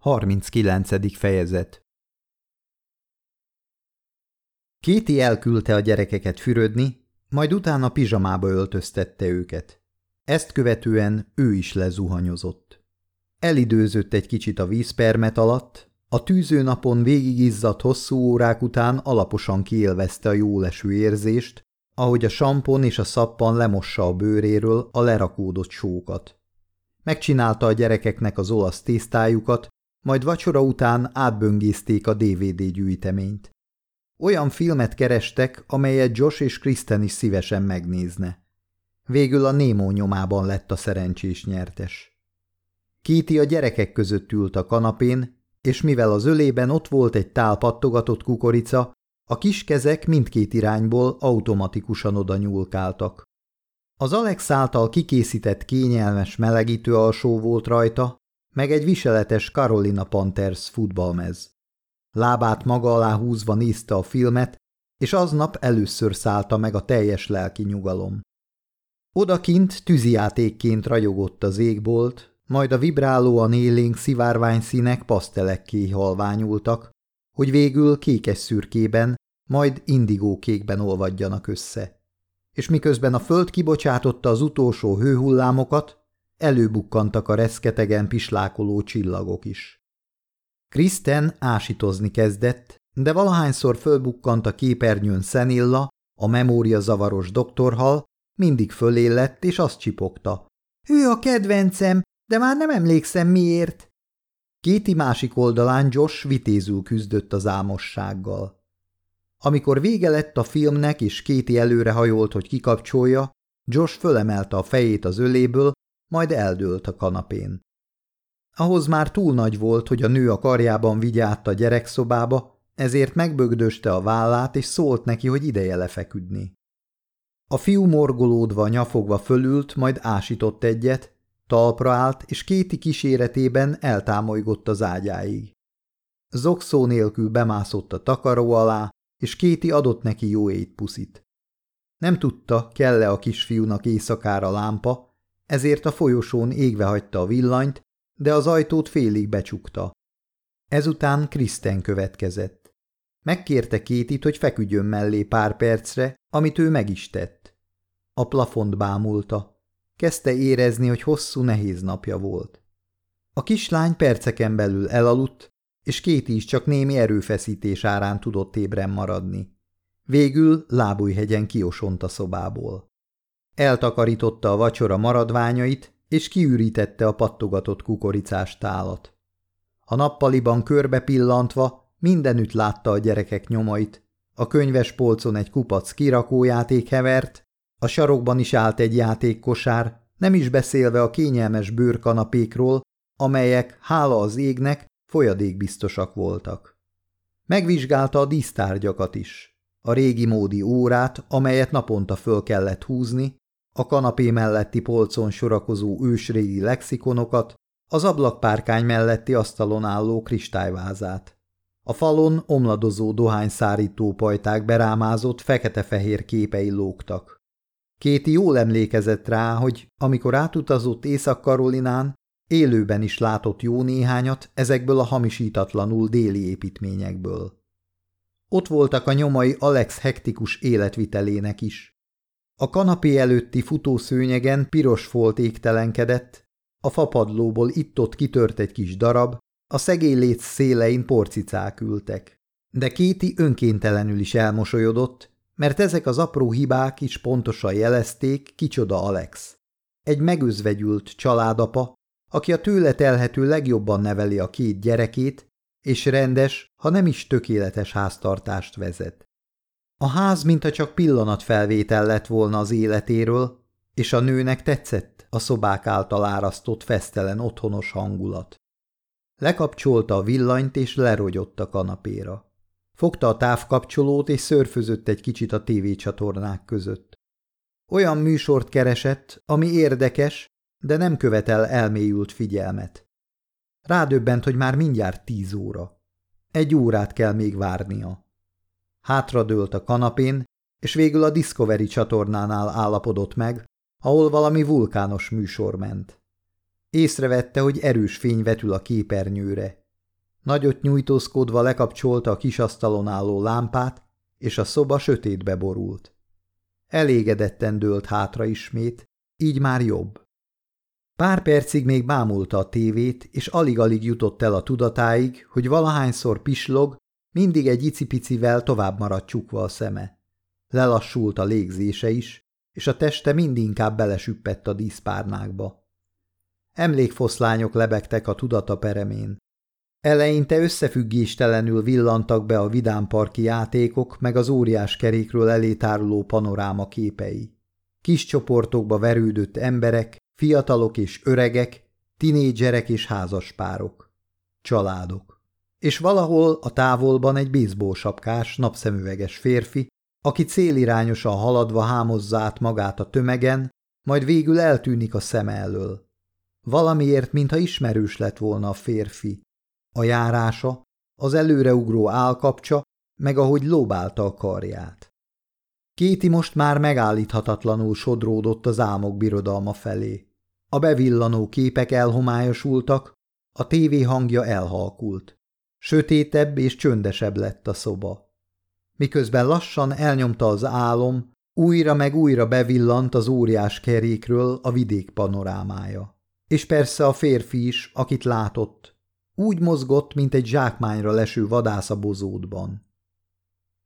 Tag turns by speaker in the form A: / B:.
A: 39. fejezet Kéti elküldte a gyerekeket fürödni, majd utána pizsamába öltöztette őket. Ezt követően ő is lezuhanyozott. Elidőzött egy kicsit a vízpermet alatt, a tűző napon végigizzadt hosszú órák után alaposan kiélvezte a jóleső érzést, ahogy a sampon és a szappan lemossa a bőréről a lerakódott sókat. Megcsinálta a gyerekeknek az olasz tésztájukat, majd vacsora után átböngészték a DVD gyűjteményt. Olyan filmet kerestek, amelyet Josh és Kristen is szívesen megnézne. Végül a Némó nyomában lett a szerencsés nyertes. Kíti a gyerekek között ült a kanapén, és mivel az ölében ott volt egy tál pattogatott kukorica, a kis kezek mindkét irányból automatikusan oda nyúlkáltak. Az Alex által kikészített kényelmes melegítő alsó volt rajta, meg egy viseletes Carolina Panthers futballmez. Lábát maga alá húzva nézte a filmet, és aznap először szállta meg a teljes lelki nyugalom. Odakint tűzijátékként ragyogott az égbolt, majd a vibrálóan élénk szivárványszínek pasztelekké halványultak, hogy végül kékes szürkében, majd indigókékben olvadjanak össze. És miközben a föld kibocsátotta az utolsó hőhullámokat, előbukkantak a reszketegen pislákoló csillagok is. Kristen ásítozni kezdett, de valahányszor fölbukkant a képernyőn Szenilla, a memória zavaros doktorhal, mindig fölé lett, és azt csipogta. Ő a kedvencem, de már nem emlékszem miért. Kéti másik oldalán Josh vitézül küzdött az álmossággal. Amikor vége lett a filmnek, és Kéti előre hajolt, hogy kikapcsolja, Josh fölemelte a fejét az öléből, majd eldőlt a kanapén. Ahhoz már túl nagy volt, hogy a nő a karjában vigye át a gyerekszobába, ezért megbögdöste a vállát, és szólt neki, hogy ideje lefeküdni. A fiú morgolódva, nyafogva fölült, majd ásított egyet, talpra állt, és kéti kíséretében eltámolygott az ágyáig. Zokszó nélkül bemászott a takaró alá, és Kéti adott neki jó étpuszit. Nem tudta, kell-e a kisfiúnak éjszakára lámpa, ezért a folyosón égve hagyta a villanyt, de az ajtót félig becsukta. Ezután Kriszten következett. Megkérte Kétit, hogy feküdjön mellé pár percre, amit ő meg is tett. A plafont bámulta. Kezdte érezni, hogy hosszú, nehéz napja volt. A kislány perceken belül elaludt, és Kéti is csak némi erőfeszítés árán tudott ébren maradni. Végül lábújhegyen kiosont a szobából. Eltakarította a vacsora maradványait, és kiürítette a pattogatott kukoricás tálat. A nappaliban körbe pillantva mindenütt látta a gyerekek nyomait. A könyves polcon egy kupac kirakójáték hevert, a sarokban is állt egy játékkosár, nem is beszélve a kényelmes bőrkanapékról, amelyek, hála az égnek, folyadékbiztosak voltak. Megvizsgálta a dísztárgyakat is. A régi módi órát, amelyet naponta föl kellett húzni, a kanapé melletti polcon sorakozó ősrégi lexikonokat, az ablakpárkány melletti asztalon álló kristályvázát. A falon omladozó dohányszárító pajták berámázott fekete-fehér képei lógtak. Kéti jól emlékezett rá, hogy amikor átutazott Észak-Karolinán, élőben is látott jó néhányat ezekből a hamisítatlanul déli építményekből. Ott voltak a nyomai Alex hektikus életvitelének is. A kanapé előtti futószőnyegen piros folt égtelenkedett, a fapadlóból itt-ott kitört egy kis darab, a szegély léc szélein porcicák ültek. De Kéti önkéntelenül is elmosolyodott, mert ezek az apró hibák is pontosan jelezték, kicsoda Alex. Egy megözvegyült családapa, aki a tőle telhető legjobban neveli a két gyerekét, és rendes, ha nem is tökéletes háztartást vezet. A ház mintha csak pillanatfelvétel lett volna az életéről, és a nőnek tetszett a szobák által árasztott fesztelen otthonos hangulat. Lekapcsolta a villanyt, és lerogyott a kanapéra. Fogta a távkapcsolót, és szörfözött egy kicsit a tévécsatornák között. Olyan műsort keresett, ami érdekes, de nem követel elmélyült figyelmet. Rádöbbent, hogy már mindjárt tíz óra. Egy órát kell még várnia. Hátradőlt a kanapén, és végül a Discovery csatornánál állapodott meg, ahol valami vulkános műsor ment. Észrevette, hogy erős fény vetül a képernyőre. Nagyot nyújtózkodva lekapcsolta a kisasztalon álló lámpát, és a szoba sötétbe borult. Elégedetten dőlt hátra ismét, így már jobb. Pár percig még bámulta a tévét, és alig-alig jutott el a tudatáig, hogy valahányszor pislog, mindig egy icipicivel tovább maradt csukva a szeme. Lelassult a légzése is, és a teste mindinkább belesüppett a díszpárnákba. Emlékfoszlányok lebegtek a tudata peremén. Eleinte összefüggéstelenül villantak be a vidámparki játékok meg az óriás kerékről elétáruló panoráma képei. Kis csoportokba verődött emberek, fiatalok és öregek, tinédzserek és házaspárok. Családok. És valahol a távolban egy baseball sapkás, napszemüveges férfi, aki célirányosan haladva hámozza át magát a tömegen, majd végül eltűnik a szem elől. Valamiért, mintha ismerős lett volna a férfi. A járása, az előreugró állkapcsa, meg ahogy lóbálta a karját. Kéti most már megállíthatatlanul sodródott az álmok birodalma felé. A bevillanó képek elhomályosultak, a tévé hangja elhalkult. Sötétebb és csöndesebb lett a szoba. Miközben lassan elnyomta az álom, újra meg újra bevillant az óriás kerékről a vidék panorámája. És persze a férfi is, akit látott. Úgy mozgott, mint egy zsákmányra leső vadász a bozótban.